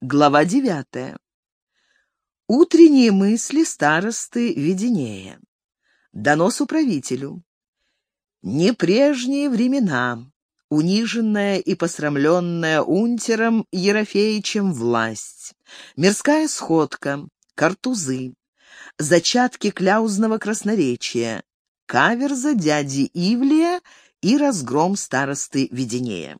Глава девятая. Утренние мысли старосты Веденея. Донос управителю. Не прежние времена. Униженная и посрамленная унтером Ерофеичем власть. Мирская сходка. Картузы. Зачатки кляузного красноречия. Каверза дяди Ивлия и разгром старосты Веденея.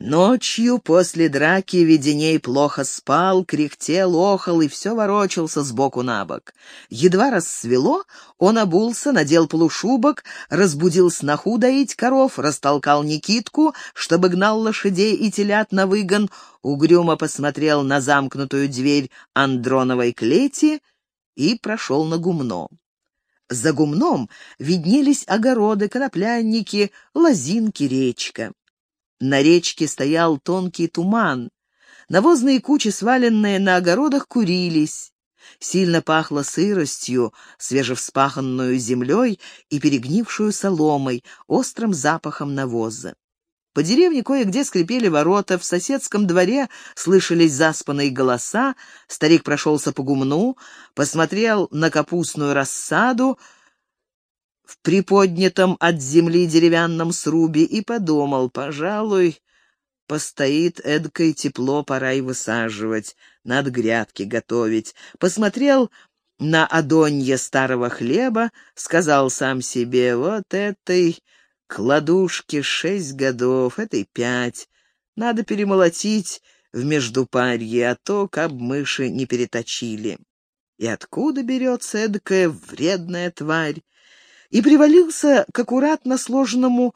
Ночью после драки Веденей плохо спал, кряхтел, охал и все ворочался сбоку на бок. Едва рассвело, он обулся, надел полушубок, разбудил сноху доить коров, растолкал Никитку, чтобы гнал лошадей и телят на выгон, угрюмо посмотрел на замкнутую дверь Андроновой клети и прошел на гумно. За гумном виднелись огороды, коноплянники, лозинки, речка. На речке стоял тонкий туман. Навозные кучи, сваленные на огородах, курились. Сильно пахло сыростью, свежевспаханную землей и перегнившую соломой, острым запахом навоза. По деревне кое-где скрипели ворота, в соседском дворе слышались заспанные голоса, старик прошелся по гумну, посмотрел на капустную рассаду, в приподнятом от земли деревянном срубе и подумал, пожалуй, постоит эдкое тепло, пора и высаживать, над грядки готовить. Посмотрел на одонье старого хлеба, сказал сам себе, вот этой кладушке шесть годов, этой пять, надо перемолотить в междупарье, а то, каб мыши не переточили. И откуда берется эдакая вредная тварь? И привалился к аккуратно сложенному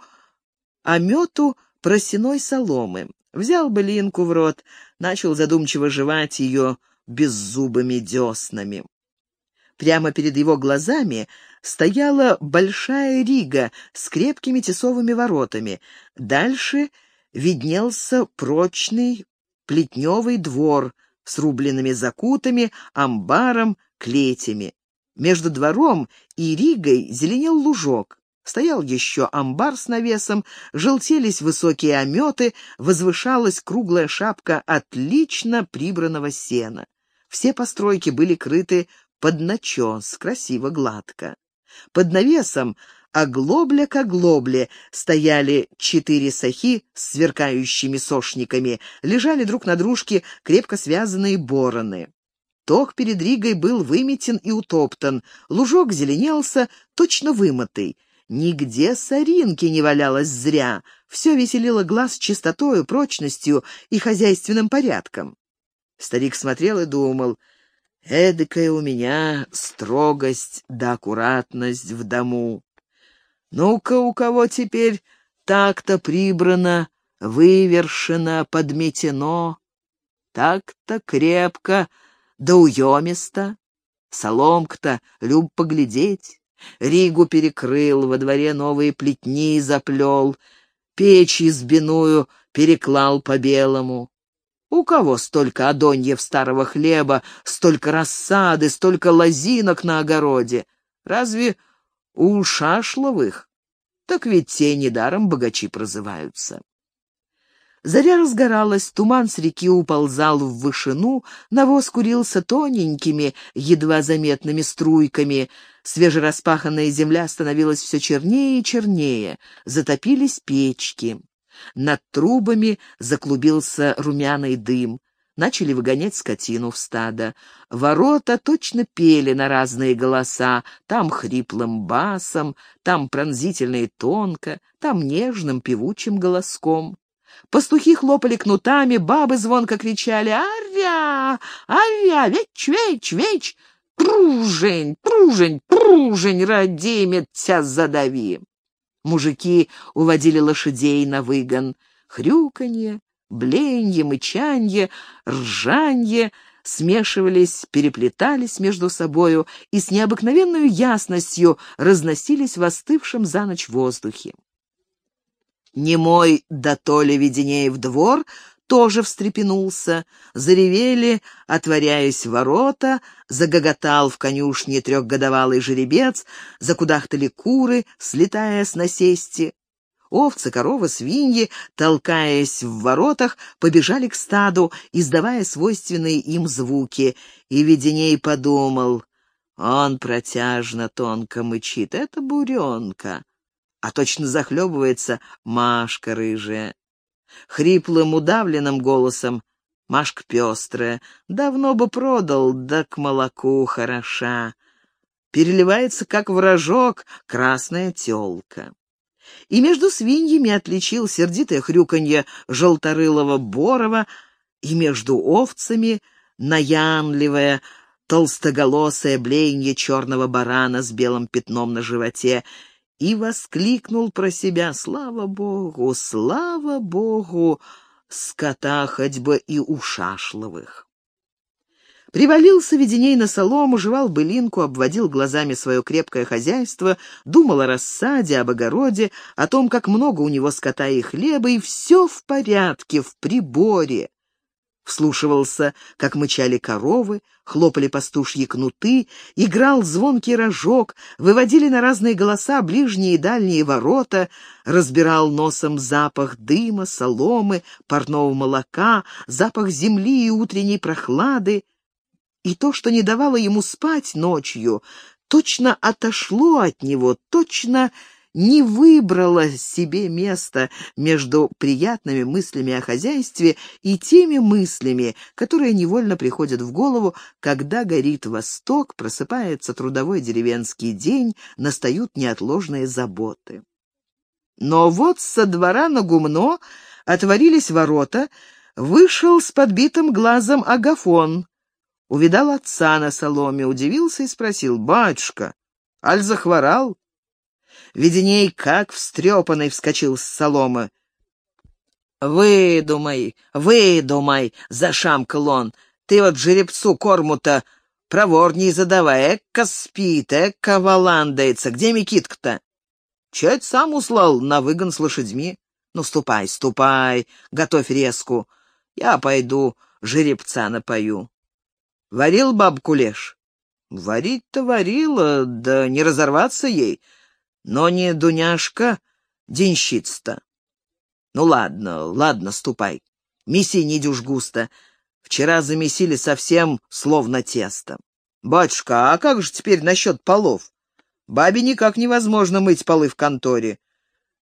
омету просеной соломы. Взял былинку в рот, начал задумчиво жевать ее беззубыми деснами. Прямо перед его глазами стояла большая рига с крепкими тесовыми воротами. Дальше виднелся прочный плетневый двор с рубленными закутами, амбаром, клетями. Между двором и Ригой зеленел лужок. Стоял еще амбар с навесом, желтелись высокие ометы, возвышалась круглая шапка отлично прибранного сена. Все постройки были крыты под начес, красиво гладко. Под навесом, оглобля к оглобле, стояли четыре сахи с сверкающими сошниками, лежали друг на дружке крепко связанные бороны. Ток перед Ригой был выметен и утоптан, лужок зеленелся, точно вымытый. Нигде соринки не валялось зря, все веселило глаз чистотою, прочностью и хозяйственным порядком. Старик смотрел и думал, эдакая у меня строгость да аккуратность в дому. Ну-ка, у кого теперь так-то прибрано, вывершено, подметено, так-то крепко, да уемисто. Соломка-то, люб поглядеть. Ригу перекрыл, во дворе новые плетни заплел, печь избиную переклал по-белому. У кого столько адоньев старого хлеба, столько рассады, столько лозинок на огороде? Разве у Шашловых? Так ведь те недаром богачи прозываются. Заря разгоралась, туман с реки уползал в вышину, навоз курился тоненькими, едва заметными струйками, свежераспаханная земля становилась все чернее и чернее, затопились печки. Над трубами заклубился румяный дым. Начали выгонять скотину в стадо. Ворота точно пели на разные голоса, там хриплым басом, там пронзительно и тонко, там нежным певучим голоском. Пастухи хлопали кнутами, бабы звонко кричали «Аря! Аря! Веч, веч, веч! Пружень, пружень, пружень, родимец, тя задави!» Мужики уводили лошадей на выгон. Хрюканье, бленье, мычанье, ржанье смешивались, переплетались между собою и с необыкновенной ясностью разносились в остывшем за ночь воздухе. Немой да Толя Веденеев двор тоже встрепенулся. Заревели, отворяясь ворота, загоготал в конюшне трехгодовалый жеребец, закудахтали куры, слетая с насести. Овцы, коровы, свиньи, толкаясь в воротах, побежали к стаду, издавая свойственные им звуки. И Веденей подумал, он протяжно тонко мычит, это буренка, а точно захлебывается Машка рыжая. Хриплым, удавленным голосом Машка пестрая, давно бы продал, да к молоку хороша. Переливается, как вражок, красная телка и между свиньями отличил сердитое хрюканье желторылого Борова, и между овцами наянливое, толстоголосое блеяние черного барана с белым пятном на животе, и воскликнул про себя «Слава Богу! Слава Богу! Скота хоть бы и ушашловых!» Привалился Веденей на солому, жевал былинку, обводил глазами свое крепкое хозяйство, думал о рассаде, об огороде, о том, как много у него скота и хлеба, и все в порядке, в приборе. Вслушивался, как мычали коровы, хлопали пастушьи кнуты, играл звонкий рожок, выводили на разные голоса ближние и дальние ворота, разбирал носом запах дыма, соломы, парного молока, запах земли и утренней прохлады, и то, что не давало ему спать ночью, точно отошло от него, точно не выбрало себе место между приятными мыслями о хозяйстве и теми мыслями, которые невольно приходят в голову, когда горит восток, просыпается трудовой деревенский день, настают неотложные заботы. Но вот со двора на гумно отворились ворота, вышел с подбитым глазом Агафон, Увидал отца на соломе, удивился и спросил, «Батюшка, аль захворал?» Веденей, как встрепанный, вскочил с соломы. «Выдумай, выдумай!» — зашамкал он. «Ты вот жеребцу корму-то проворней задавай. Экка спит, экка валандается. Где Микитка-то?» «Чать сам услал на выгон с лошадьми. Ну, ступай, ступай, готовь резку. Я пойду жеребца напою». Варил баб кулеш? Варить-то варила, да не разорваться ей. Но не Дуняшка, денщица-то. Ну ладно, ладно, ступай. Меси не дюж густо. Вчера замесили совсем словно тесто. Батюшка, а как же теперь насчет полов? Бабе никак невозможно мыть полы в конторе.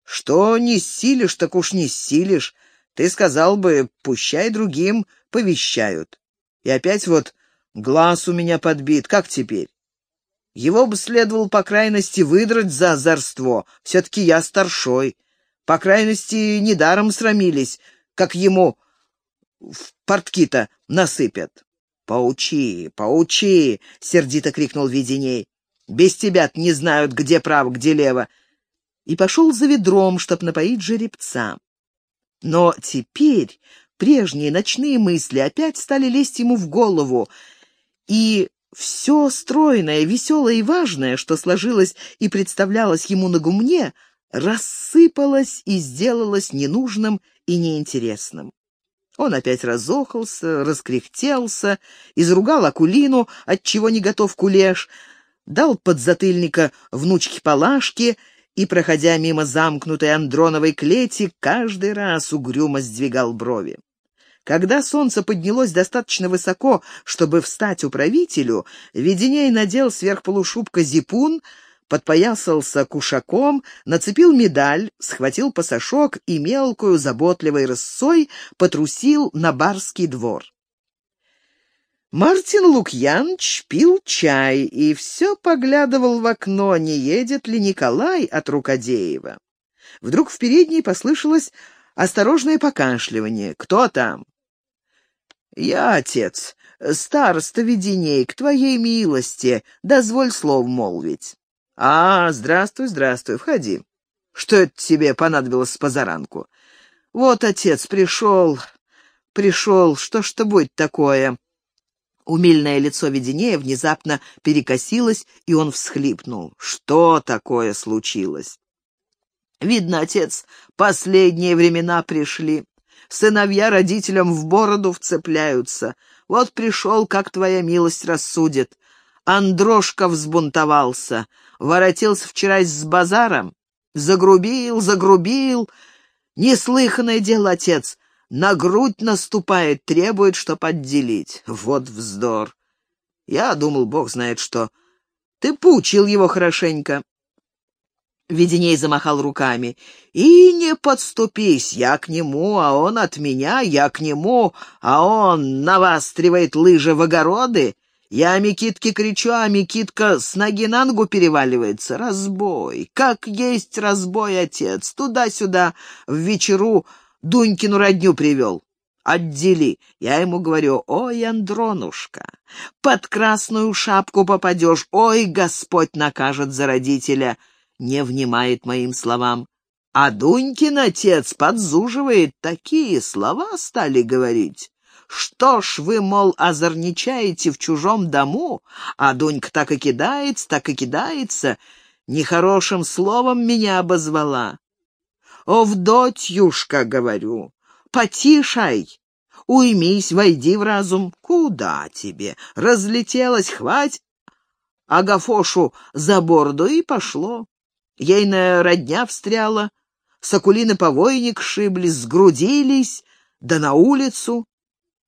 Что не силишь, так уж не силишь. Ты сказал бы, пущай другим повещают. И опять вот Глаз у меня подбит, как теперь? Его бы следовало, по крайности, выдрать за озорство. Все-таки я старшой. По крайности, недаром срамились, как ему в портки-то насыпят. «Поучи, поучи!» — сердито крикнул Веденей. «Без тебя не знают, где право, где лево!» И пошел за ведром, чтоб напоить жеребца. Но теперь прежние ночные мысли опять стали лезть ему в голову, и все стройное, веселое и важное, что сложилось и представлялось ему на гумне, рассыпалось и сделалось ненужным и неинтересным. Он опять разохался, раскряхтелся, изругал Акулину, отчего не готов кулеш, дал подзатыльника внучке Палашке и, проходя мимо замкнутой Андроновой клети, каждый раз угрюмо сдвигал брови. Когда солнце поднялось достаточно высоко, чтобы встать управителю, Веденей надел сверх полушубка зипун, подпоясался кушаком, нацепил медаль, схватил пасашок и мелкую заботливой рысцой потрусил на барский двор. Мартин Лукьянович пил чай и все поглядывал в окно, не едет ли Николай от Рукодеева. Вдруг в передней послышалось осторожное покашливание. «Кто там?» «Я, отец, староста Веденей, к твоей милости, дозволь слов молвить». «А, здравствуй, здравствуй, входи. Что это тебе понадобилось с позаранку?» «Вот, отец, пришел, пришел, что ж то будет такое?» Умильное лицо Веденея внезапно перекосилось, и он всхлипнул. «Что такое случилось?» «Видно, отец, последние времена пришли. Сыновья родителям в бороду вцепляются. Вот пришел, как твоя милость рассудит. Андрошка взбунтовался. Воротился вчера с базаром. Загрубил, загрубил. Неслыханное дело, отец. На грудь наступает, требует, чтоб отделить. Вот вздор. Я думал, бог знает что. Ты поучил его хорошенько. Веденей замахал руками. «И не подступись, я к нему, а он от меня, я к нему, а он навастривает лыжи в огороды. Я Микитке кричу, а Микитка с ноги на ногу переваливается. Разбой! Как есть разбой, отец! Туда-сюда в вечеру Дунькину родню привел. Отдели. Я ему говорю, ой, Андронушка, под красную шапку попадешь, ой, Господь накажет за родителя. Не внимает моим словам. А Дунькин отец подзуживает, такие слова стали говорить. Что ж вы, мол, озорничаете в чужом дому? А Дунька так и кидается, так и кидается. Нехорошим словом меня обозвала. «Овдотьюшка», — говорю, — «потишай, уймись, войди в разум». «Куда тебе?» Разлетелась, хвать Агафошу за борду и пошло. Ейная родня встряла, сокулины повойник шиблись, сгрудились, да на улицу.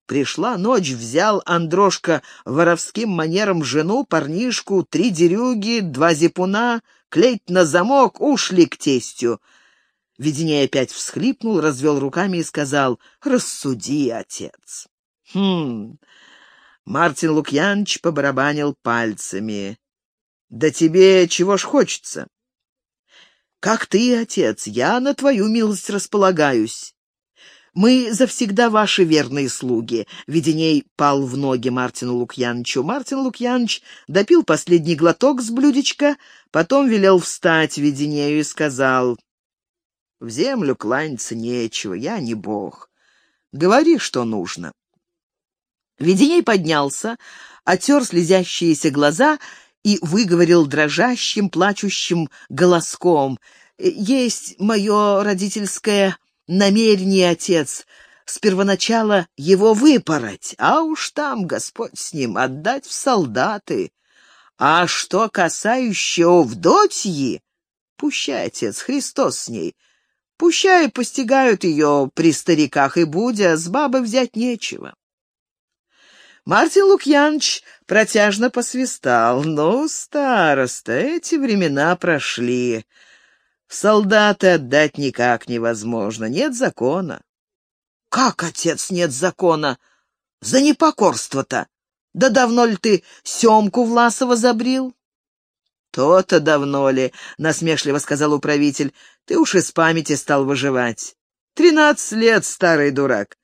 Пришла ночь, взял Андрошка воровским манером жену, парнишку, три дерюги, два зипуна, клеить на замок, ушли к тестю. Веденей опять всхлипнул, развел руками и сказал, «Рассуди, отец». «Хм...» Мартин Лукьянович побарабанил пальцами. «Да тебе чего ж хочется?» «Как ты, отец, я на твою милость располагаюсь. Мы завсегда ваши верные слуги. Веденей пал в ноги Мартину Лукьянчу. Мартин Лукьяныч допил последний глоток с блюдечка, потом велел встать Веденею и сказал, «В землю кланяться нечего, я не бог. Говори, что нужно». Веденей поднялся, отер слезящиеся глаза и выговорил дрожащим, плачущим голоском. «Есть мое родительское намерение, отец, с первоначала его выпороть, а уж там, Господь с ним, отдать в солдаты. А что касающего вдотьи, пущай, отец, Христос с ней, пущай постигают ее при стариках и будя, с бабы взять нечего. Мартин Лукьянович протяжно посвистал. «Ну, староста, эти времена прошли. Солдаты отдать никак невозможно, нет закона. Как, отец, нет закона? За непокорство-то. Да давно ли ты Семку Власова забрил? То-то давно ли, насмешливо сказал управитель. Ты уж из памяти стал выживать. Тринадцать лет, старый дурак.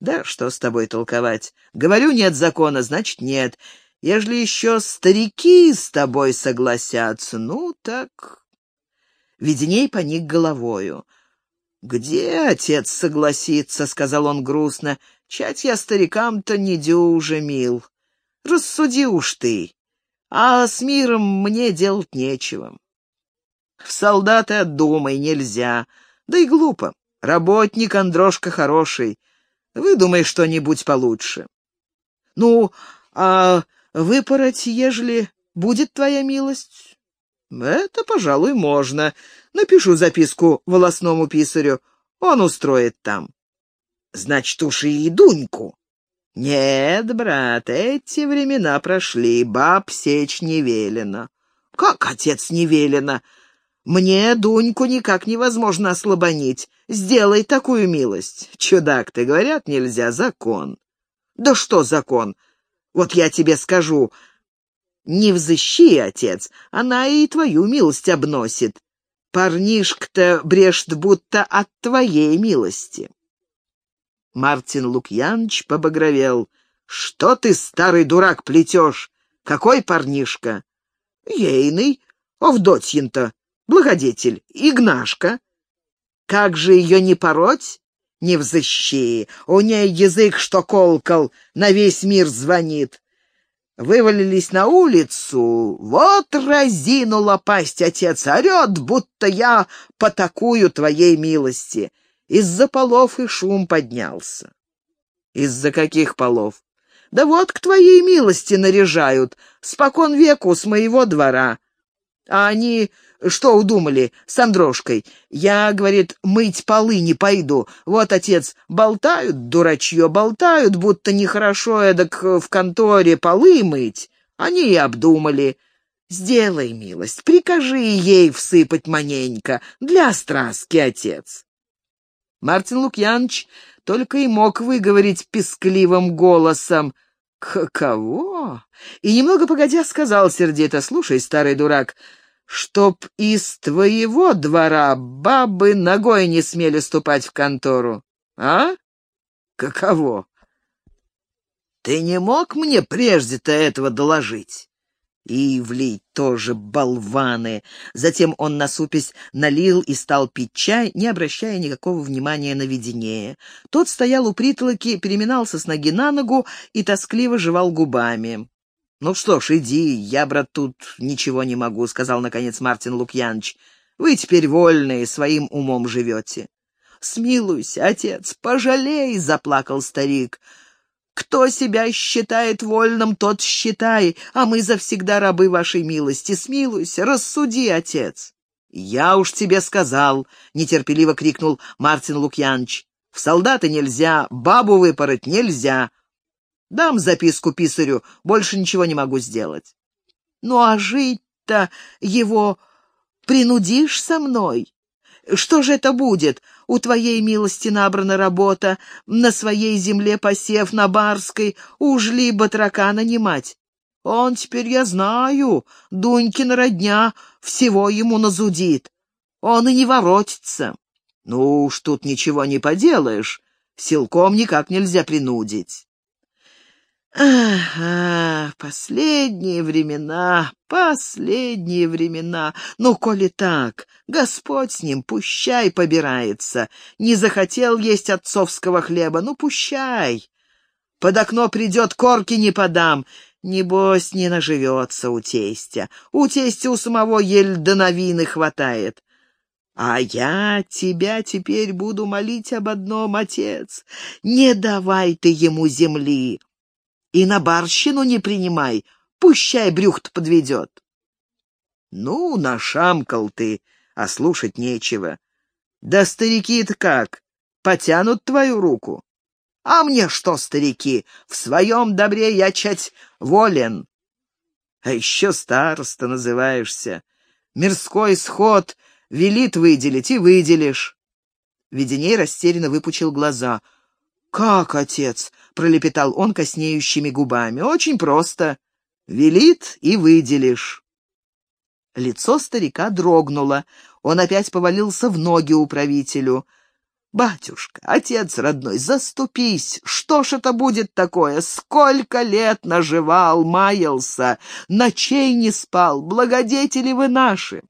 Да что с тобой толковать? Говорю, нет закона, значит, нет. Ежели еще старики с тобой согласятся, ну так Веденей поник головою. «Где отец согласится?» — сказал он грустно. «Чать я старикам-то не дюже мил. Рассуди уж ты, а с миром мне делать нечего. В солдаты отдумай нельзя, да и глупо. Работник Андрошка хороший. Выдумай что-нибудь получше. Ну, а выпороть, ежели будет твоя милость? «Это, пожалуй, можно. Напишу записку волосному писарю. Он устроит там». «Значит, уж и Дуньку». «Нет, брат, эти времена прошли, баб сечь не велено». «Как, отец, не велено? Мне Дуньку никак невозможно ослабонить. Сделай такую милость. Чудак ты, говорят, нельзя, закон». «Да что закон? Вот я тебе скажу, не взыщи, отец, она и твою милость обносит. Парнишка-то брешет будто от твоей милости. Мартин Лукьянович побагровел. «Что ты, старый дурак, плетешь? Какой парнишка?» «Ейный, Овдотьин-то, благодетель, Игнашка. Как же ее не пороть?» «Не взыщи, у ней язык, что колкал, на весь мир звонит вывалились на улицу. Вот разинула пасть отец, орет, будто я потакую твоей милости. Из-за полов и шум поднялся. Из-за каких полов? Да вот к твоей милости наряжают, спокон веку с моего двора. А они Что удумали с Андрошкой? Я, говорит, мыть полы не пойду. Вот, отец, болтают, дурачье, болтают, будто нехорошо эдак в конторе полы мыть. Они и обдумали. Сделай милость, прикажи ей всыпать маненько, для страстки, отец. Мартин Лукьянович только и мог выговорить пескливым голосом. «Каково?» И немного погодя сказал сердито, «Слушай, старый дурак, чтоб из твоего двора бабы ногой не смели ступать в контору. А? Каково? Ты не мог мне прежде-то этого доложить? Ивлей тоже болваны. Затем он, насупясь, налил и стал пить чай, не обращая никакого внимания на видение. Тот стоял у притолоки, переминался с ноги на ногу и тоскливо жевал губами. «Ну что ж, иди, я, брат, тут ничего не могу», — сказал, наконец, Мартин Лукьянович. «Вы теперь вольные, своим умом живете». «Смилуйся, отец, пожалей», — заплакал старик. «Кто себя считает вольным, тот считай, а мы завсегда рабы вашей милости. Смилуйся, рассуди, отец». «Я уж тебе сказал», — нетерпеливо крикнул Мартин Лукьянович. «В солдаты нельзя, бабу выпороть нельзя, Дам записку писарю, больше ничего не могу сделать. Ну а жить-то его принудишь со мной? Что же это будет? У твоей милости набрана работа, на своей земле посев, на барской, уж ли батрака нанимать. Он теперь, я знаю, Дунькина родня всего ему назудит. Он и не воротится. Ну уж тут ничего не поделаешь, силком никак нельзя принудить. Ага, последние времена, последние времена. Ну, коли так, Господь с ним, пущай побирается. Не захотел есть отцовского хлеба, ну, пущай. Под окно придет, корки не подам. Небось, не наживется у тестя. У тестя у самого ель до новины хватает. А я тебя теперь буду молить об одном, отец. Не давай ты ему земли. И на барщину не принимай, пущай брюх-то подведет. Ну, нашамкал ты, а слушать нечего. Да старики-то как, потянут твою руку. А мне что, старики, в своем добре я чать волен. А еще староста называешься. Мирской сход велит выделить и выделишь. Веденей растерянно выпучил глаза. «Как, отец? — пролепетал он коснеющими губами. «Очень просто. Велит и выделишь». Лицо старика дрогнуло. Он опять повалился в ноги управителю. «Батюшка, отец родной, заступись! Что ж это будет такое? Сколько лет наживал, маялся, ночей не спал, благодетели вы наши!»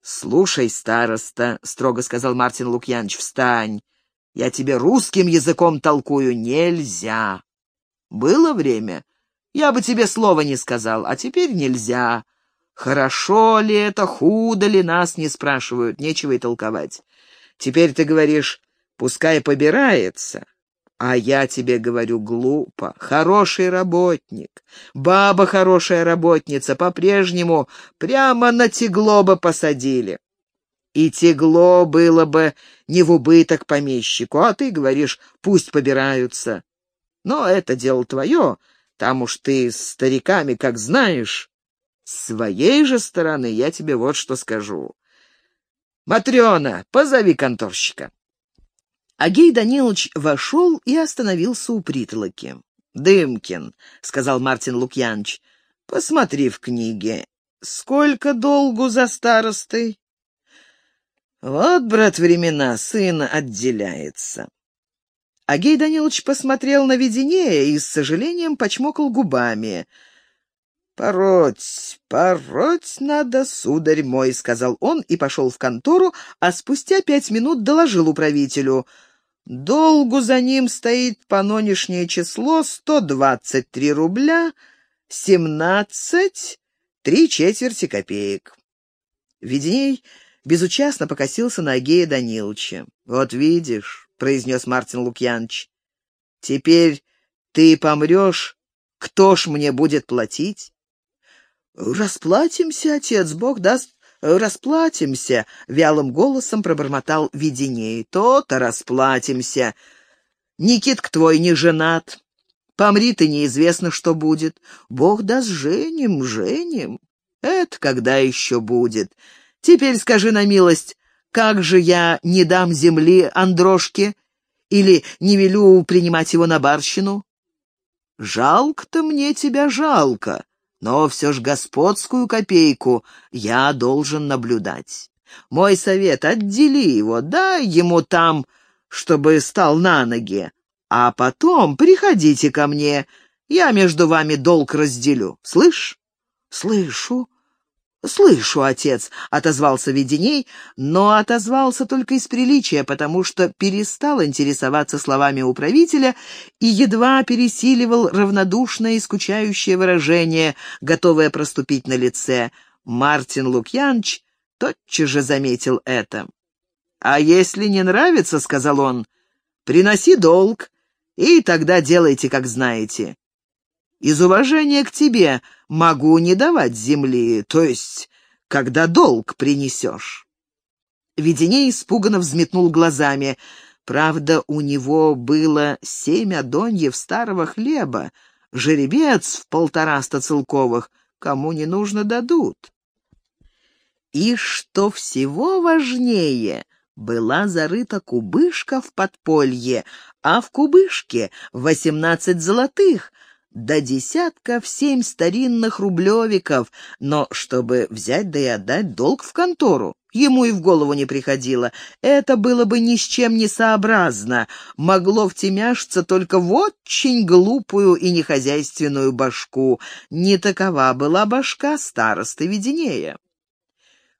«Слушай, староста», — строго сказал Мартин Лукьянович, — «встань. Я тебе русским языком толкую нельзя. Было время, я бы тебе слова не сказал, а теперь нельзя. Хорошо ли это, худо ли, нас не спрашивают, нечего и толковать. Теперь ты говоришь, пускай побирается, а я тебе говорю глупо. Хороший работник, баба хорошая работница, по-прежнему прямо на тегло бы посадили. И тегло было бы не в убыток помещику, а ты говоришь, пусть побираются. Но это дело твое, там уж ты с стариками, как знаешь. С своей же стороны я тебе вот что скажу. Матрена, позови конторщика. Агей Данилович вошел и остановился у притолоки. «Дымкин», — сказал Мартин Лукьянович, — «посмотри в книге. Сколько долгу за старостой?» Вот, брат, времена, сын отделяется. Агей Данилович посмотрел на видение и с сожалением почмокал губами. «Пороть, пороть надо, сударь мой», — сказал он и пошел в контору, а спустя пять минут доложил управителю. «Долгу за ним стоит по нынешнее число сто двадцать три рубля, семнадцать, три четверти копеек». Веденей безучастно покосился на Агея Даниловича. «Вот видишь», — произнес Мартин Лукьянович, — «теперь ты помрешь, кто ж мне будет платить?» «Расплатимся, отец, Бог даст, «Расплатимся», — вялым голосом пробормотал Веденей. «То-то расплатимся. Никитк твой не женат. Помри ты, неизвестно, что будет. Бог даст, женим, женим. Это когда еще будет. Теперь скажи на милость, как же я не дам земли Андрошке или не велю принимать его на барщину? Жалко-то мне тебя жалко, но все ж господскую копейку я должен наблюдать. Мой совет — отдели его, дай ему там, чтобы стал на ноги, а потом приходите ко мне, я между вами долг разделю. Слышь? Слышу, «Слышу, отец», — отозвался Веденей, но отозвался только из приличия, потому что перестал интересоваться словами управителя и едва пересиливал равнодушное и скучающее выражение, готовое проступить на лице. Мартин Лукьянович тотчас же заметил это. «А если не нравится, — сказал он, — приноси долг, и тогда делайте, как знаете. Из уважения к тебе могу не давать земли, то есть, когда долг принесешь». Веденей испуганно взметнул глазами. Правда, у него было семь адоньев старого хлеба, жеребец в полтораста целковых, кому не нужно дадут. И что всего важнее, была зарыта кубышка в подполье, а в кубышке восемнадцать золотых, до десятка в семь старинных рублевиков, но чтобы взять да и отдать долг в контору, ему и в голову не приходило. Это было бы ни с чем не сообразно, могло втемяшиться только в очень глупую и нехозяйственную башку. Не такова была башка старосты Веденея.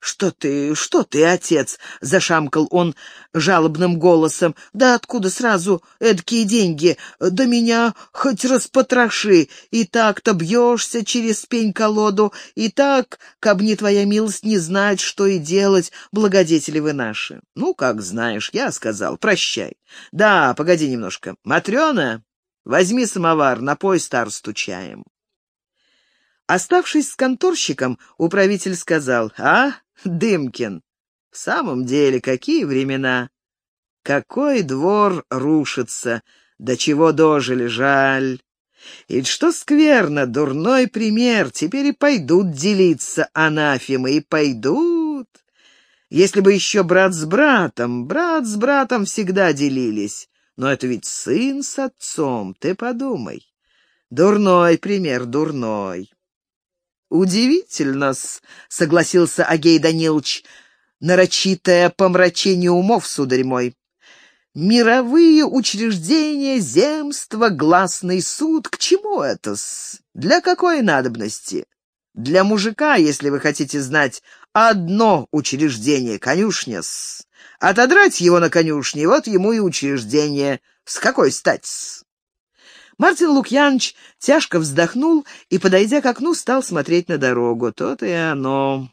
«Что ты, что ты, отец?» — зашамкал он жалобным голосом. «Да откуда сразу эдакие деньги? Да меня хоть распотроши. И так-то бьешься через пень-колоду, и так, каб не твоя милость, не знать, что и делать, благодетели вы наши. Ну, как знаешь, я сказал, прощай. Да, погоди немножко. Матрена, возьми самовар, напой старосту чаем». Оставшись с конторщиком, управитель сказал, «А, Дымкин. В самом деле, какие времена? Какой двор рушится, до чего дожили, жаль. И что скверно, дурной пример, теперь и пойдут делиться анафемы, и пойдут. Если бы еще брат с братом, брат с братом всегда делились. Но это ведь сын с отцом, ты подумай. Дурной пример, дурной. «Удивительно-с», — согласился Агей Данилович, — «нарочитое помрачение умов, сударь мой. Мировые учреждения, земство, гласный суд, к чему это-с? Для какой надобности? Для мужика, если вы хотите знать, одно учреждение, конюшня-с. Отодрать его на конюшне, вот ему и учреждение. С какой стать-с?» Мартин Лукьянович тяжко вздохнул и, подойдя к окну, стал смотреть на дорогу. То-то и оно.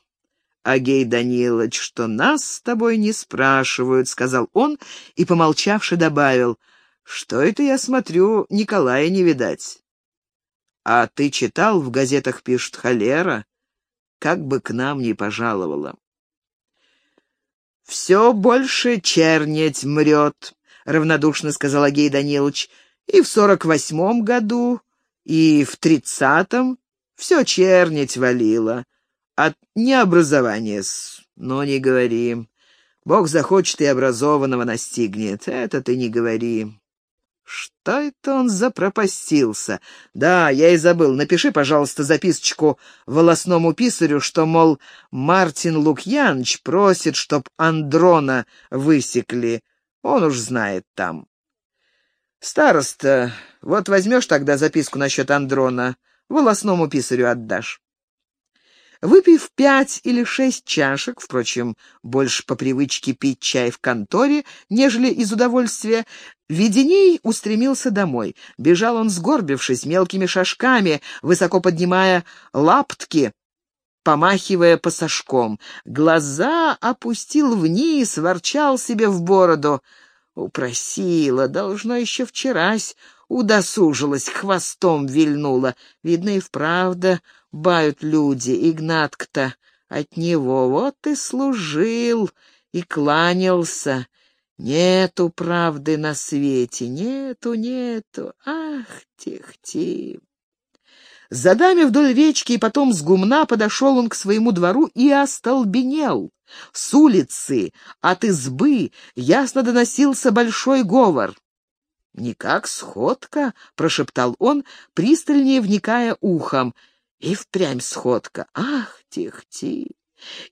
«Агей Данилович, что нас с тобой не спрашивают», — сказал он и, помолчавши, добавил. «Что это я смотрю, Николая не видать?» «А ты читал, в газетах пишут холера? Как бы к нам не пожаловала». «Все больше чернеть мрет», — равнодушно сказал Агей Данилович. И в сорок восьмом году, и в тридцатом все чернить валило. От необразования-с, но не говори. Бог захочет и образованного настигнет, это ты не говори. Что это он запропастился? Да, я и забыл. Напиши, пожалуйста, записочку волосному писарю, что, мол, Мартин Лукьянович просит, чтоб Андрона высекли. Он уж знает там. «Староста, вот возьмешь тогда записку насчет Андрона, волосному писарю отдашь». Выпив пять или шесть чашек, впрочем, больше по привычке пить чай в конторе, нежели из удовольствия, Веденей устремился домой. Бежал он, сгорбившись, мелкими шажками, высоко поднимая лаптки, помахивая пасашком. Глаза опустил вниз, ворчал себе в бороду — Упросила, должно, еще вчерась удосужилась, хвостом вильнула. Видно, и вправду бают люди, Игнатка-то от него вот и служил, и кланялся. Нету правды на свете, нету, нету, ах, тих-тих. За дами вдоль речки и потом с гумна подошел он к своему двору и остолбенел. С улицы, от избы, ясно доносился большой говор. «Не как сходка», — прошептал он, пристальнее вникая ухом. «И впрямь сходка. Ах, тих-тих!»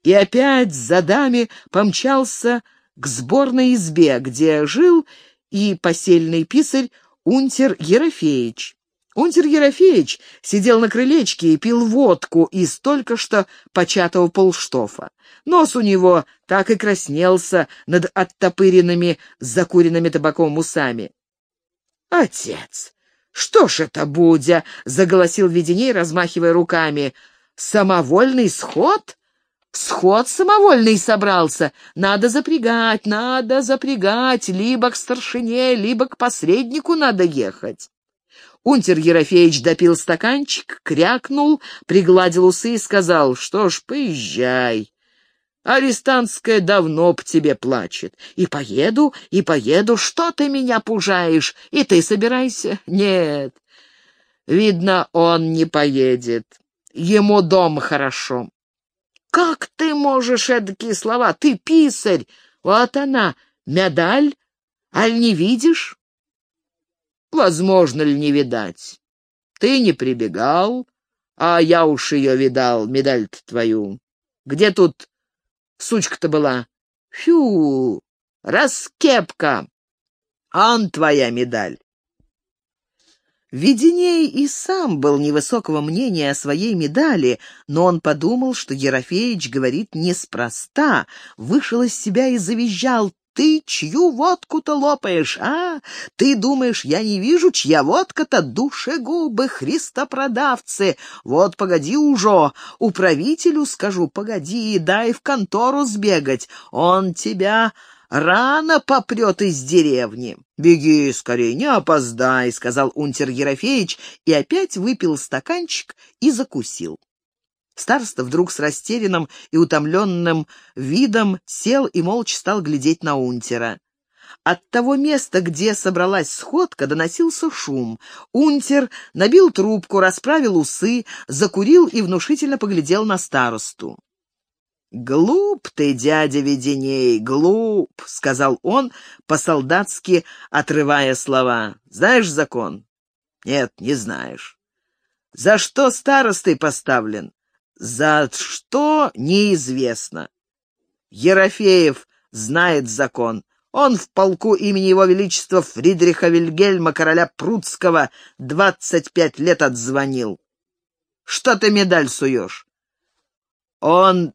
И опять за дами помчался к сборной избе, где жил и посельный писарь Унтер Ерофеич. Унтер Ерофеич сидел на крылечке и пил водку из только что початого полштофа. Нос у него так и краснелся над оттопыренными, закуренными табаком усами. «Отец, что ж это, Будя?» — заголосил Веденей, размахивая руками. «Самовольный сход?» Сход самовольный собрался. Надо запрягать, надо запрягать. Либо к старшине, либо к посреднику надо ехать. Унтер Ерофеевич допил стаканчик, крякнул, пригладил усы и сказал, что ж, поезжай. Арестантская давно б тебе плачет. И поеду, и поеду, что ты меня пужаешь? И ты собирайся? Нет, видно, он не поедет. Ему дом хорошо. Как ты можешь эдакие слова? Ты писарь! Вот она, медаль, аль не видишь? Возможно ли не видать? Ты не прибегал, а я уж ее видал, медаль-то твою. Где тут сучка-то была? Фью, раскепка! Ан твоя медаль. Веденей и сам был невысокого мнения о своей медали, но он подумал, что Ерофеич говорит неспроста, вышел из себя и завизжал. «Ты чью водку-то лопаешь, а? Ты думаешь, я не вижу, чья водка-то? Душегубы, христопродавцы! Вот погоди уже, управителю скажу, погоди, дай в контору сбегать, он тебя Рано попрет из деревни. «Беги скорее, не опоздай», — сказал унтер Ерофеич и опять выпил стаканчик и закусил. Староста вдруг с растерянным и утомленным видом сел и молча стал глядеть на унтера. От того места, где собралась сходка, доносился шум. Унтер набил трубку, расправил усы, закурил и внушительно поглядел на старосту. «Глуп ты, дядя Веденей, глуп», — сказал он, по-солдатски отрывая слова. «Знаешь закон?» «Нет, не знаешь». «За что старостой поставлен?» «За что неизвестно». Ерофеев знает закон. Он в полку имени его величества Фридриха Вильгельма, короля Прудского, двадцать пять лет отзвонил. Что ты медаль суешь? Он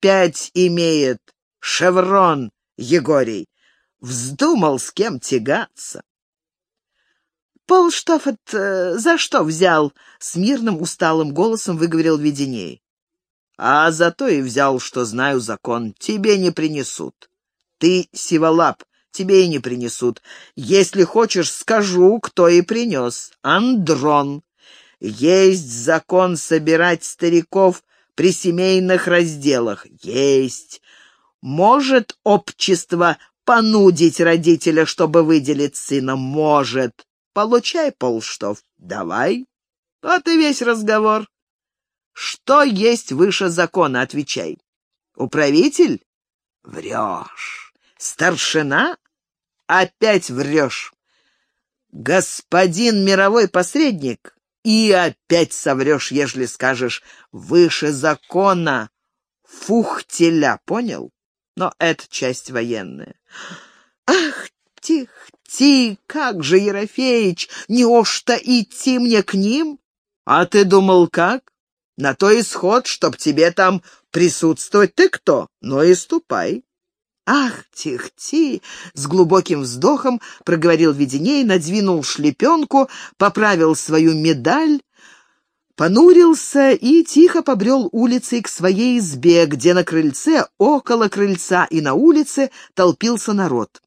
пять имеет. Шеврон, Егорий. Вздумал с кем тягаться. «Полштоф это за что взял?» — с мирным усталым голосом выговорил Веденей. «А за то и взял, что знаю закон. Тебе не принесут. Ты сиволап, тебе и не принесут. Если хочешь, скажу, кто и принес. Андрон. Есть закон собирать стариков при семейных разделах. Есть. Может общество понудить родителя, чтобы выделить сына? Может. Получай полштов. Давай. Вот и весь разговор. Что есть выше закона, отвечай. Управитель? Врешь. Старшина? Опять врешь. Господин мировой посредник? И опять соврешь, ежели скажешь «выше закона». Фухтеля, понял? Но это часть военная. Ах, тих, ти, как же, Ерофеич, неужто идти мне к ним? А ты думал, как? На то исход, чтоб тебе там присутствовать. Ты кто? Ну и ступай. «Ах, тихти!» — с глубоким вздохом проговорил Веденей, надвинул шлепенку, поправил свою медаль, понурился и тихо побрел улицей к своей избе, где на крыльце, около крыльца и на улице толпился народ.